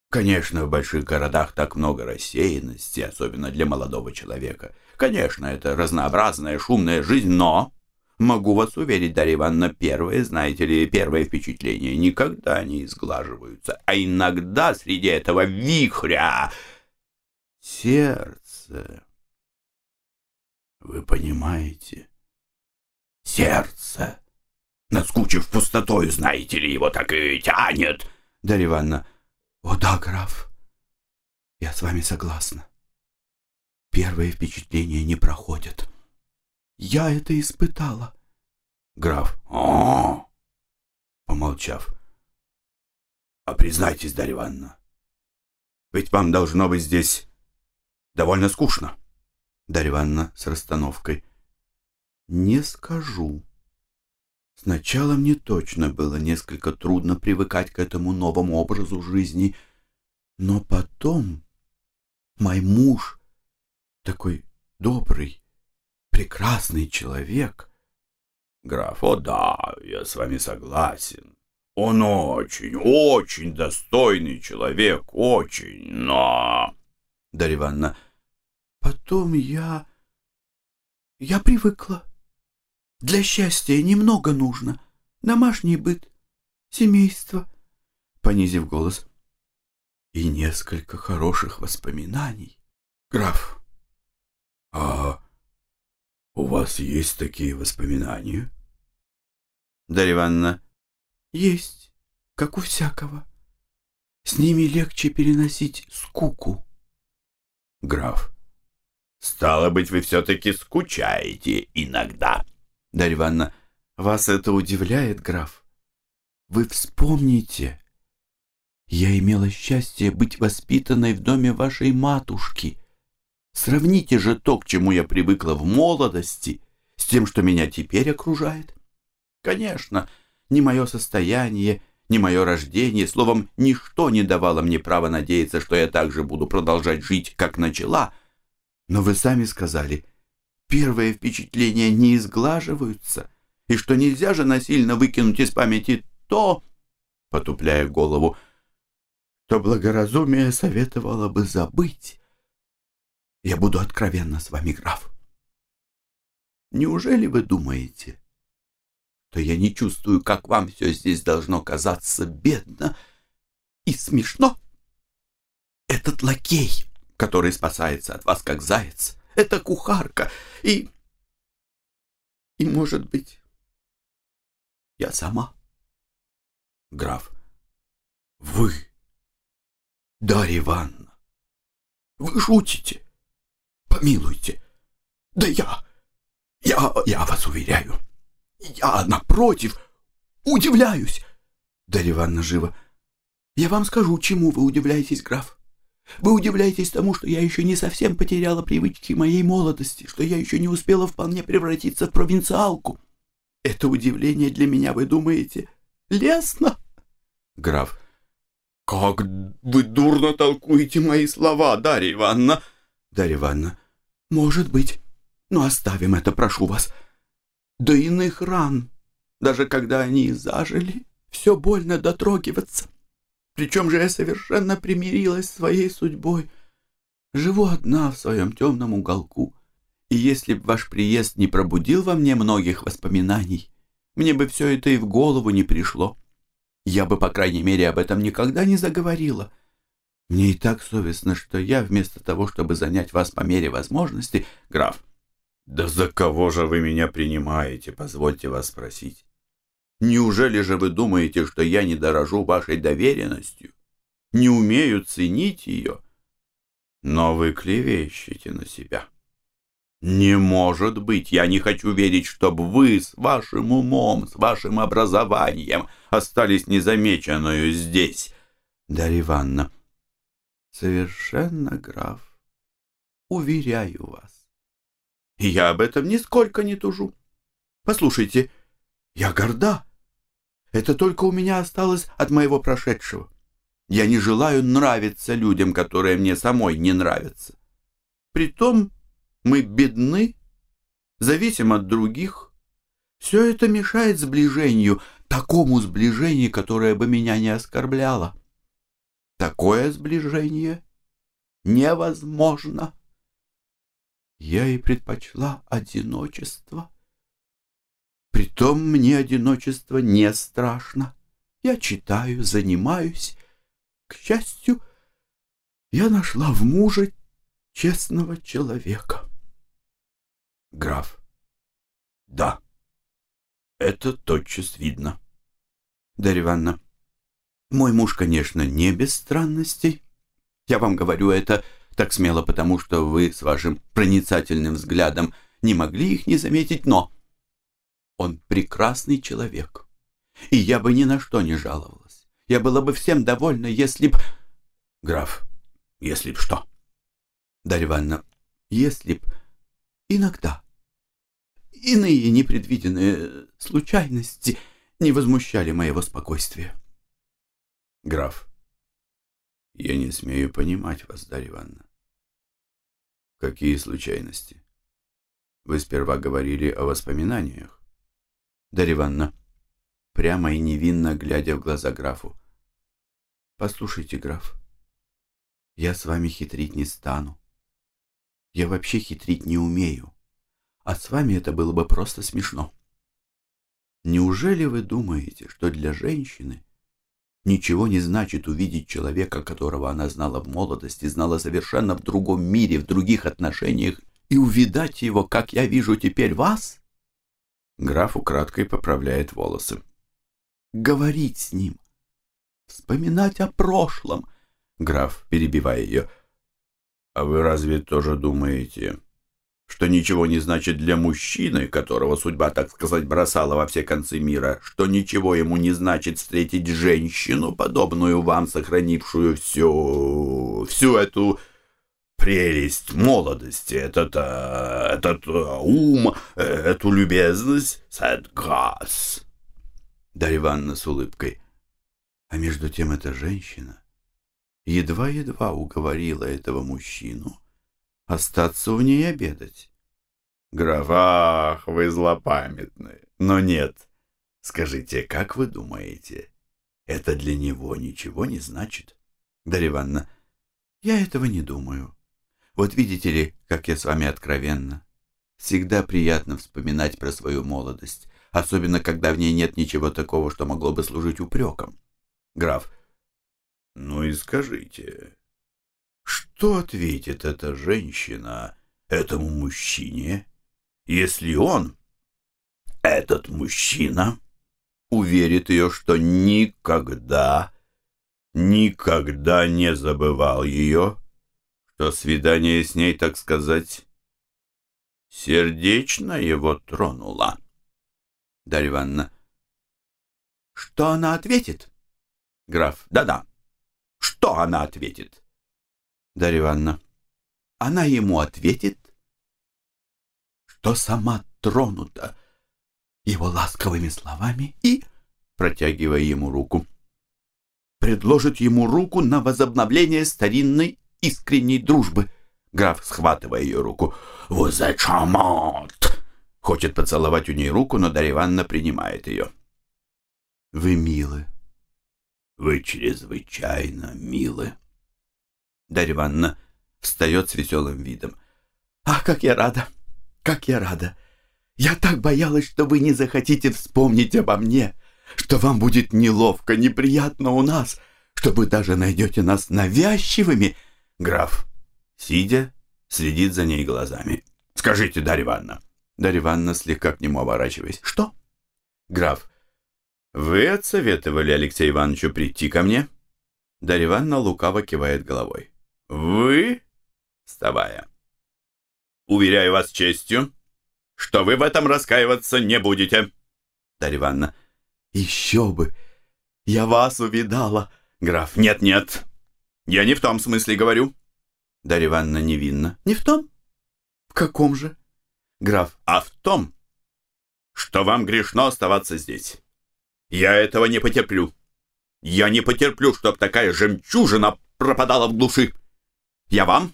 Конечно, в больших городах так много рассеянности, особенно для молодого человека. Конечно, это разнообразная, шумная жизнь, но... Могу вас уверить, Дарья Ивановна, первые, знаете ли, первые впечатления никогда не изглаживаются. А иногда среди этого вихря сердце... Вы понимаете? Сердце наскучив пустотою, знаете ли, его так и тянет. Дарья Ивановна, о да, граф, я с вами согласна. Первые впечатления не проходят. Я это испытала. Граф, о, помолчав, а признайтесь, Дарья Ивановна, ведь вам должно быть здесь довольно скучно. Дарья Ивановна с расстановкой. Не скажу. Сначала мне точно было несколько трудно привыкать к этому новому образу жизни, но потом мой муж, такой добрый, прекрасный человек... Граф, о да, я с вами согласен. Он очень, очень достойный человек, очень, но... Дарья Ивановна, потом я... я привыкла. Для счастья немного нужно. Домашний быт, семейство. Понизив голос. И несколько хороших воспоминаний. Граф, а у вас есть такие воспоминания? Дарья Ивановна. Есть, как у всякого. С ними легче переносить скуку. Граф. Стало быть, вы все-таки скучаете иногда. Дарья Ивановна, вас это удивляет, граф? Вы вспомните, я имела счастье быть воспитанной в доме вашей матушки. Сравните же то, к чему я привыкла в молодости, с тем, что меня теперь окружает. Конечно, ни мое состояние, ни мое рождение, словом, ничто не давало мне права надеяться, что я также буду продолжать жить, как начала. Но вы сами сказали — первые впечатления не изглаживаются, и что нельзя же насильно выкинуть из памяти то, потупляя голову, что благоразумие советовало бы забыть. Я буду откровенна с вами, граф. Неужели вы думаете, что я не чувствую, как вам все здесь должно казаться бедно и смешно? Этот лакей, который спасается от вас, как заяц, это кухарка. И... И, может быть, я сама. Граф, вы, Дарья Ивановна, вы шутите? Помилуйте. Да я, я, я вас уверяю, я, напротив, удивляюсь. Дарья Ивановна живо. Я вам скажу, чему вы удивляетесь, граф. Вы удивляетесь тому, что я еще не совсем потеряла привычки моей молодости, что я еще не успела вполне превратиться в провинциалку. Это удивление для меня, вы думаете, лестно? Граф. Как вы дурно толкуете мои слова, Дарья Ивановна. Дарья Ивановна. Может быть, но оставим это, прошу вас. До иных ран, даже когда они зажили, все больно дотрогиваться. Причем же я совершенно примирилась с своей судьбой. Живу одна в своем темном уголку. И если б ваш приезд не пробудил во мне многих воспоминаний, мне бы все это и в голову не пришло. Я бы, по крайней мере, об этом никогда не заговорила. Мне и так совестно, что я, вместо того, чтобы занять вас по мере возможности, граф... Да за кого же вы меня принимаете, позвольте вас спросить? Неужели же вы думаете, что я не дорожу вашей доверенностью? Не умею ценить ее? Но вы клевещете на себя. Не может быть, я не хочу верить, чтобы вы с вашим умом, с вашим образованием остались незамеченную здесь. Дарья Ивановна, совершенно, граф, уверяю вас. Я об этом нисколько не тужу. Послушайте, я горда. Это только у меня осталось от моего прошедшего. Я не желаю нравиться людям, которые мне самой не нравятся. Притом мы бедны, зависим от других. Все это мешает сближению, такому сближению, которое бы меня не оскорбляло. Такое сближение невозможно. Я и предпочла одиночество. Притом мне одиночество не страшно. Я читаю, занимаюсь. К счастью, я нашла в муже честного человека. Граф. Да, это тотчас видно. Дарья Ивановна, мой муж, конечно, не без странностей. Я вам говорю это так смело, потому что вы с вашим проницательным взглядом не могли их не заметить, но он прекрасный человек. И я бы ни на что не жаловалась. Я была бы всем довольна, если б... Граф, если б что? Дарья Ивановна, если б... Иногда. Иные непредвиденные случайности не возмущали моего спокойствия. Граф, я не смею понимать вас, Дарья Ивановна. Какие случайности? Вы сперва говорили о воспоминаниях. Дарья Ивановна, прямо и невинно глядя в глаза графу. «Послушайте, граф, я с вами хитрить не стану. Я вообще хитрить не умею, а с вами это было бы просто смешно. Неужели вы думаете, что для женщины ничего не значит увидеть человека, которого она знала в молодости, знала совершенно в другом мире, в других отношениях, и увидать его, как я вижу теперь вас?» Граф украдкой поправляет волосы. «Говорить с ним, вспоминать о прошлом». Граф, перебивая ее, «А вы разве тоже думаете, что ничего не значит для мужчины, которого судьба, так сказать, бросала во все концы мира, что ничего ему не значит встретить женщину, подобную вам, сохранившую всю, всю эту прелесть молодости, этот, э, этот э, ум, эту любезность, cette grâce. Дарья Ивановна с улыбкой. А между тем эта женщина едва-едва уговорила этого мужчину остаться у ней обедать. Граф, ах, вы злопамятны. Но нет. Скажите, как вы думаете, это для него ничего не значит? Дарья Ивановна, я этого не думаю. Вот видите ли, как я с вами откровенна. Всегда приятно вспоминать про свою молодость, особенно когда в ней нет ничего такого, что могло бы служить упреком. Граф, ну и скажите, что ответит эта женщина этому мужчине, если он, этот мужчина, уверит ее, что никогда, никогда не забывал ее, что свидание с ней, так сказать, сердечно его тронуло. Дарья Ивановна. Что она ответит? Граф. Да-да. Что она ответит? Дарья Ивановна. Она ему ответит, что сама тронута его ласковыми словами и, протягивая ему руку, предложит ему руку на возобновление старинной искренней дружбы. Граф, схватывая ее руку, «Vous êtes charmante!» Хочет поцеловать у ней руку, но Дарья Ивановна принимает ее. «Вы милы. Вы чрезвычайно милы». Дарья Ивановна встает с веселым видом. «Ах, как я рада! Как я рада! Я так боялась, что вы не захотите вспомнить обо мне, что вам будет неловко, неприятно у нас, что вы даже найдете нас навязчивыми». Граф, сидя, следит за ней глазами. «Скажите, Дарья Ивановна». Дарья Ивановна, слегка к нему оборачиваясь. «Что?» Граф, «Вы отсоветовали Алексею Ивановичу прийти ко мне?» Дарья Ивановна лукаво кивает головой. «Вы?» Вставая. «Уверяю вас честью, что вы в этом раскаиваться не будете». Дарья Ивановна. «Еще бы! Я вас увидала!» Граф. «Нет-нет, я не в том смысле говорю». Дарья Ивановна невинна. «Не в том? В каком же?» Граф. «А в том, что вам грешно оставаться здесь. Я этого не потерплю. Я не потерплю, чтоб такая жемчужина пропадала в глуши. Я вам,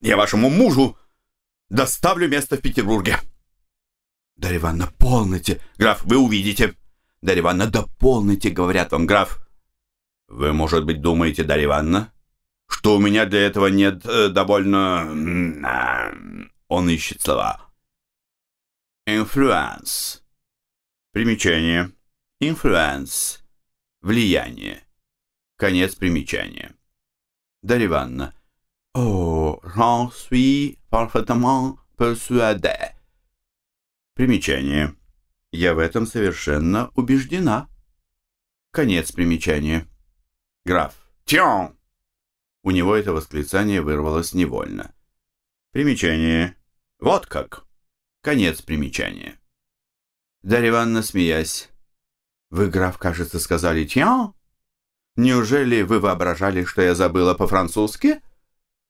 я вашему мужу доставлю место в Петербурге. Дарья Ивановна, полните. Граф, вы увидите. Дарья Ивановна, да полните, говорят вам, граф. Вы, может быть, думаете, Дарья Ивановна, что у меня для этого нет э, довольно... Он ищет слова. Influence. Примечание. Influence. Влияние. Конец примечания. Дарья Ивановна. О, j'en suis parfaitement persuadée. Примечание. Я в этом совершенно убеждена. Конец примечания. Граф. Тион! У него это восклицание вырвалось невольно. Примечание. Вот как. Конец примечания. Дарья Ивановна, смеясь. Вы, граф, кажется, сказали «тиан»? Неужели вы воображали, что я забыла по-французски?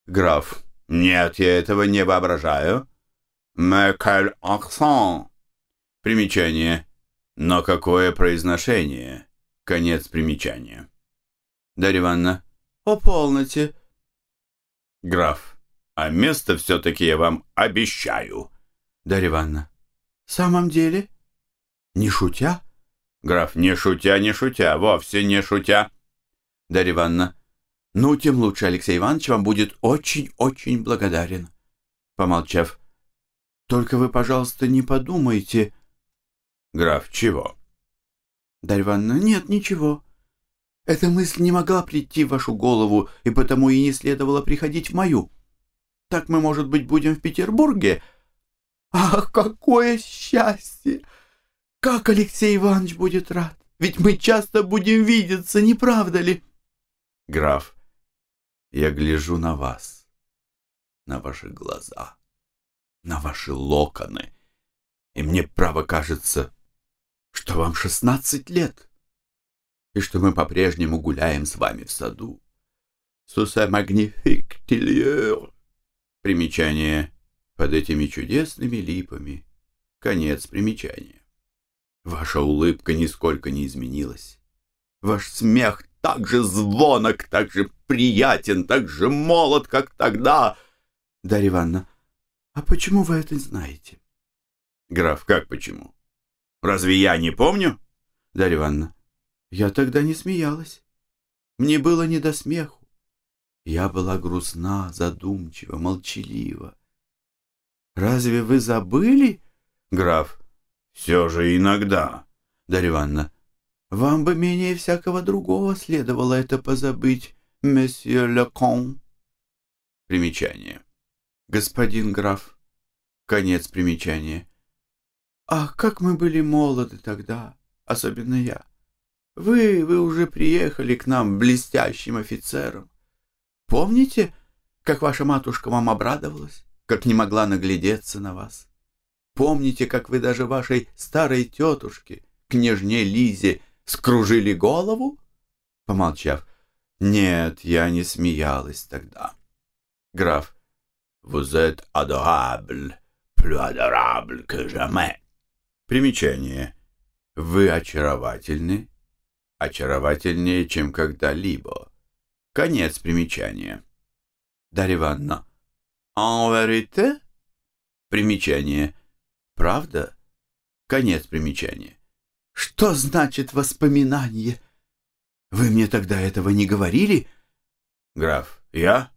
Граф. Нет, я этого не воображаю. Quel accent? Примечание. Но какое произношение? Конец примечания. Дарья Ивановна. О, полноте. Граф. А место все-таки я вам обещаю. Дарья Ивановна. В самом деле? Не шутя? Граф, не шутя, не шутя, вовсе не шутя. Дарья Ивановна, ну, тем лучше Алексей Иванович вам будет очень-очень благодарен. Помолчав, только вы, пожалуйста, не подумайте. Граф, чего? Дарья Ивановна, нет, ничего. Эта мысль не могла прийти в вашу голову, и потому и не следовало приходить в мою. Так мы, может быть, будем в Петербурге? Ах, какое счастье! Как Алексей Иванович будет рад! Ведь мы часто будем видеться, не правда ли? Граф, я гляжу на вас, на ваши глаза, на ваши локоны, и мне право кажется, что вам шестнадцать лет, и что мы по-прежнему гуляем с вами в саду. Сусе магнифик тильер. Примечание под этими чудесными липами. Конец примечания. Ваша улыбка нисколько не изменилась. Ваш смех так же звонок, так же приятен, так же молод, как тогда. Дарья Ивановна, а почему вы это знаете? Граф, как почему? Разве я не помню? Дарья Ивановна, я тогда не смеялась. Мне было не до смеху. Я была грустна, задумчива, молчалива. Разве вы забыли, граф? Все же иногда. Дарья Ивановна, вам бы менее всякого другого следовало это позабыть, месье Лекон. Примечание. Господин граф. Конец примечания. Ах, как мы были молоды тогда, особенно я. Вы, вы уже приехали к нам блестящим офицером. Помните, как ваша матушка вам обрадовалась, как не могла наглядеться на вас? Помните, как вы даже вашей старой тетушке, княжне Лизе, скружили голову? Помолчав, Нет, я не смеялась тогда. Граф. Vous êtes adorable, plus adorable que jamais. Примечание. Вы очаровательны, очаровательнее, чем когда-либо. Конец примечания. Дарья Ивановна. En vérité? Примечание. Правда? Конец примечания. Что значит воспоминание? Вы мне тогда этого не говорили? Граф. Я?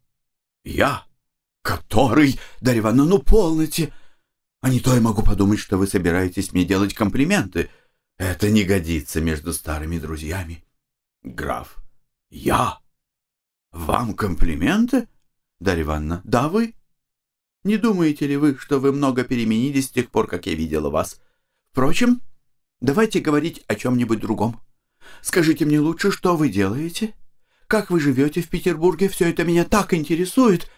Я? Который? Дарья Ивановна, ну полноте. А не то я могу подумать, что вы собираетесь мне делать комплименты. Это не годится между старыми друзьями. Граф. Я? Вам комплименты? Дарья Ивановна. Да, вы? Не думаете ли вы, что вы много переменились с тех пор, как я видела вас? Впрочем, давайте говорить о чем-нибудь другом. Скажите мне лучше, что вы делаете? Как вы живете в Петербурге? Все это меня так интересует.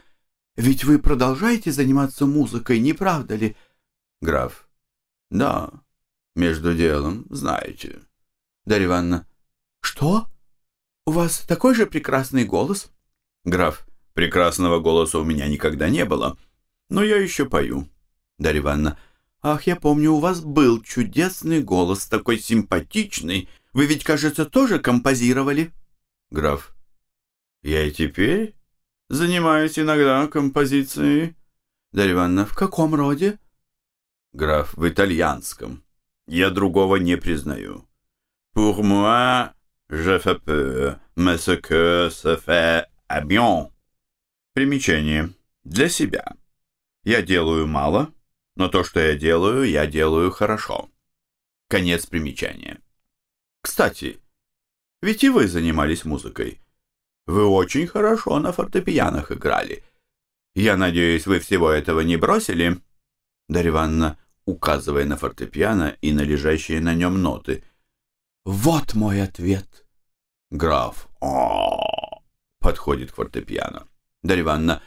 Ведь вы продолжаете заниматься музыкой, не правда ли? Граф. Да, между делом, знаете. Дарья Ивановна. Что? У вас такой же прекрасный голос? Граф. Прекрасного голоса у меня никогда не было, но я еще пою. Дарья Ивановна. Ах, я помню, у вас был чудесный голос, такой симпатичный. Вы ведь, кажется, тоже композировали? Граф. Я и теперь занимаюсь иногда композицией. Дарья Ивановна. В каком роде? Граф. В итальянском. Я другого не признаю. Pour moi, je fais peu, mais ce que se fait est bien. Примечание. Для себя. Я делаю мало, но то, что я делаю, я делаю хорошо. Конец примечания. Кстати, ведь и вы занимались музыкой. Вы очень хорошо на фортепианах играли. Я надеюсь, вы всего этого не бросили? Дарья Ивановна указывая на фортепиано и на лежащие на нем ноты. «Вот мой ответ!» Граф о подходит к фортепиано. Дарья Ивановна,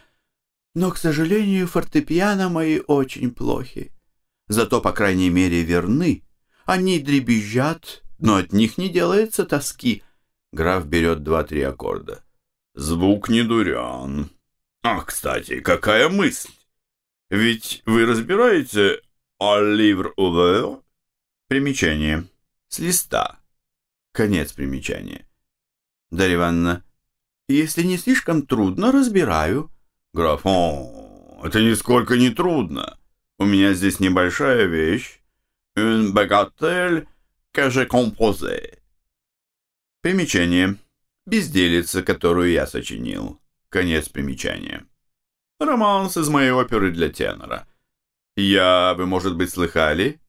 но, к сожалению, фортепиано мои очень плохи. Зато, по крайней мере, верны. Они дребезжат, но от них не делается тоски. Граф берет два-три аккорда. Звук не дурен. Ах, кстати, какая мысль! Ведь вы разбираете Оливр Увер. Примечание. С листа. Конец примечания. Дарья Ивановна. Если не слишком трудно, разбираю. Граф. О, это нисколько не трудно. У меня здесь небольшая вещь. Un bagatelle que j'ai composé. Примечание. Безделица, которую я сочинил. Конец примечания. Романс из моей оперы для тенора. Я, вы, может быть, слыхали?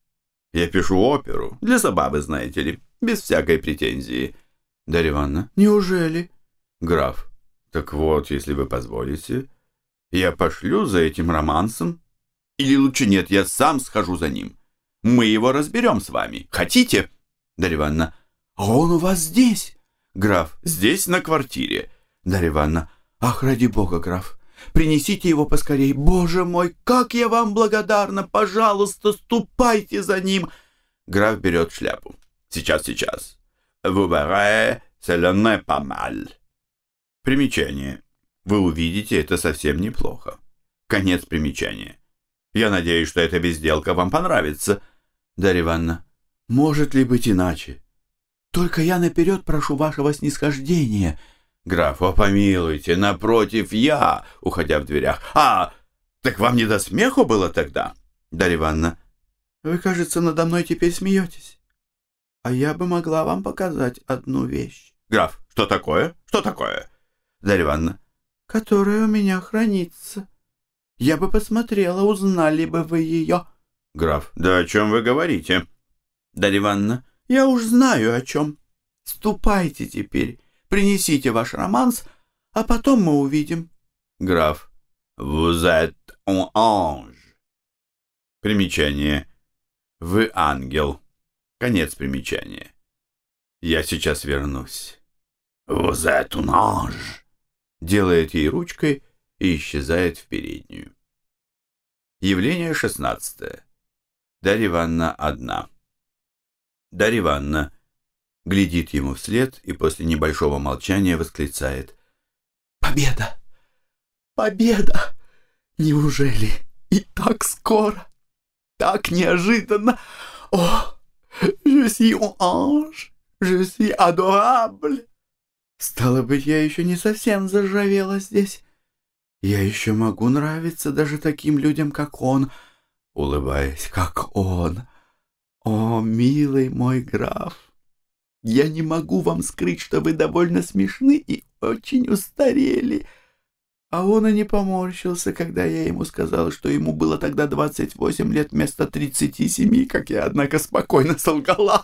Я пишу оперу. Для забавы, знаете ли. Без всякой претензии. Дарья Ивановна. Неужели? Граф. Так вот, если вы позволите, я пошлю за этим романсом. Или лучше нет, я сам схожу за ним. Мы его разберем с вами. Хотите? Дарья Ивановна. А он у вас здесь? Граф. Здесь, на квартире. Дарья Ивановна. Ах, ради бога, граф. Принесите его поскорей. Боже мой, как я вам благодарна! Пожалуйста, ступайте за ним!» Граф берет шляпу. «Сейчас, сейчас. Vous verrez, mal». Примечание. Вы увидите, это совсем неплохо. Конец примечания. Я надеюсь, что эта безделка вам понравится. Дарья Ивановна, может ли быть иначе? Только я наперед прошу вашего снисхождения — Граф, о помилуйте, напротив, я, уходя в дверях. А, так вам не до смеху было тогда? Дарья Ивановна, вы, кажется, надо мной теперь смеетесь. А я бы могла вам показать одну вещь. Граф, что такое? Что такое? Дарья Ивановна, которая у меня хранится. Я бы посмотрела, узнали бы вы ее. Граф, да о чем вы говорите? Дарья Ивановна, я уж знаю о чем. Ступайте теперь Принесите ваш романс, а потом мы увидим. Граф. Vous êtes un ange. Примечание. Вы ангел. Конец примечания. Я сейчас вернусь. Vous êtes un ange. Делает ей ручкой и исчезает в переднюю. Явление шестнадцатое. Дарья Ивановна одна. Дарья Ивановна глядит ему вслед и после небольшого молчания восклицает. «Победа! Победа! Неужели и так скоро? Так неожиданно! О, je suis un ange! Je suis adorable!» Стало быть, я еще не совсем заржавела здесь. Я еще могу нравиться даже таким людям, как он, улыбаясь, как он. О, милый мой граф, я не могу вам скрыть, что вы довольно смешны и очень устарели. А он и не поморщился, когда я ему сказал, что ему было тогда 28 лет вместо 37, как я, однако, спокойно солгала.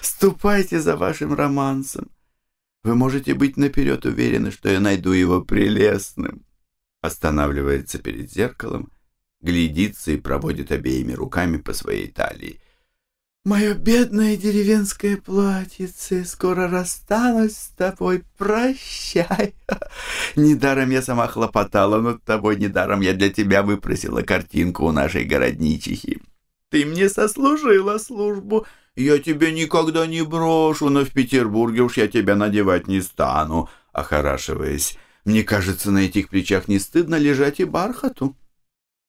Ступайте за вашим романсом. Вы можете быть наперед уверены, что я найду его прелестным. Останавливается перед зеркалом, глядится и проводит обеими руками по своей талии. Мое бедное деревенское платьице, скоро расстанусь с тобой, прощай. Недаром я сама хлопотала над тобой, недаром я для тебя выпросила картинку у нашей городничихи. Ты мне сослужила службу, я тебя никогда не брошу, но в Петербурге уж я тебя надевать не стану, охорашиваясь. Мне кажется, на этих плечах не стыдно лежать и бархату.